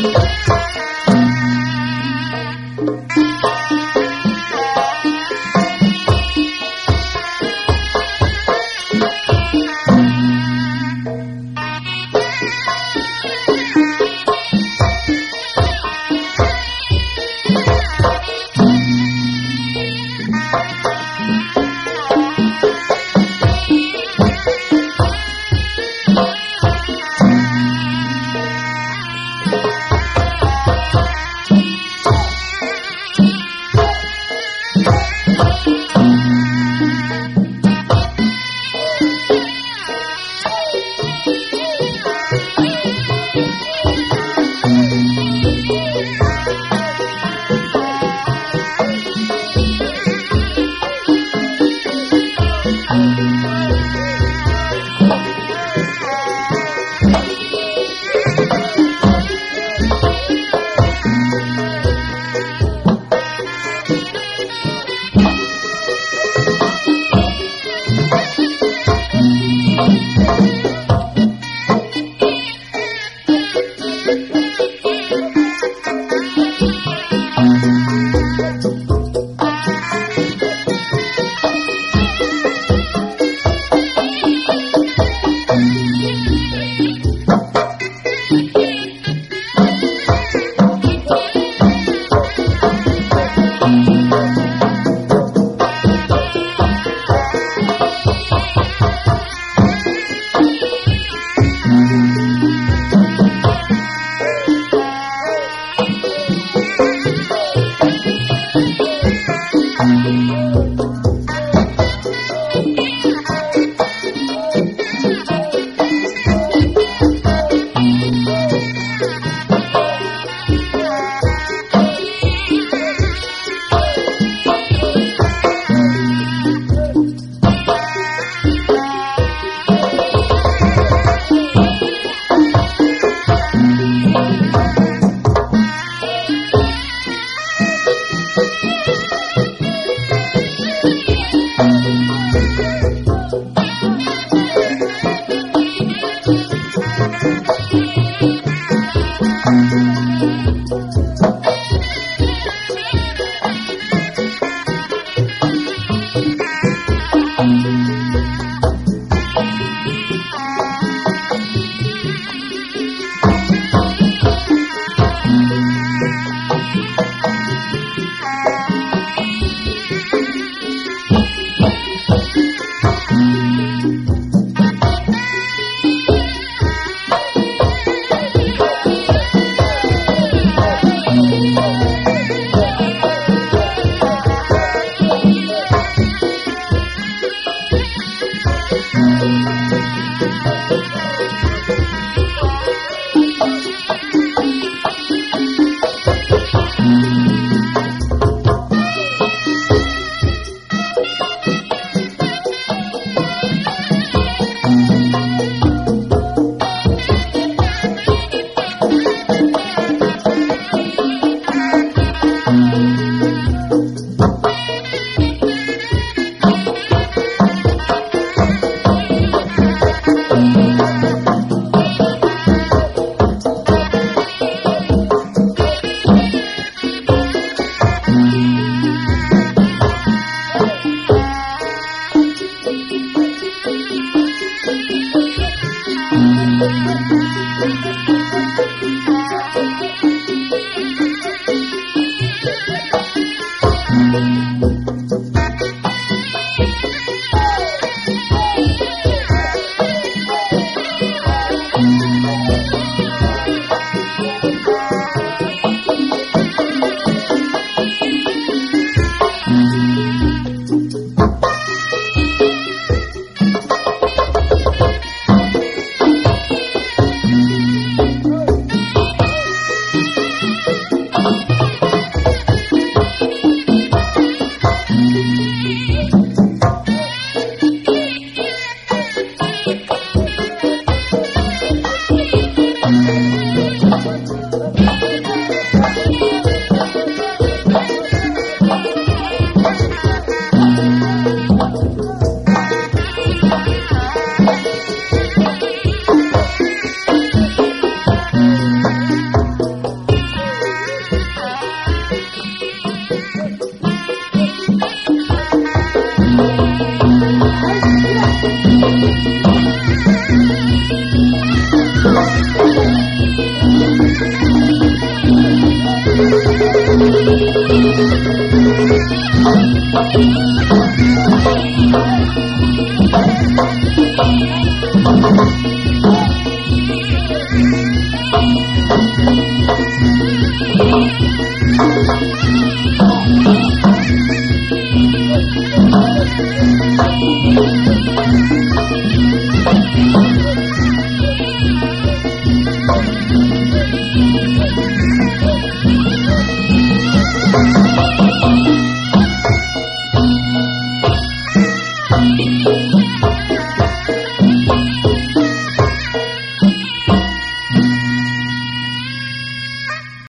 Yeah. Thank you. Thank.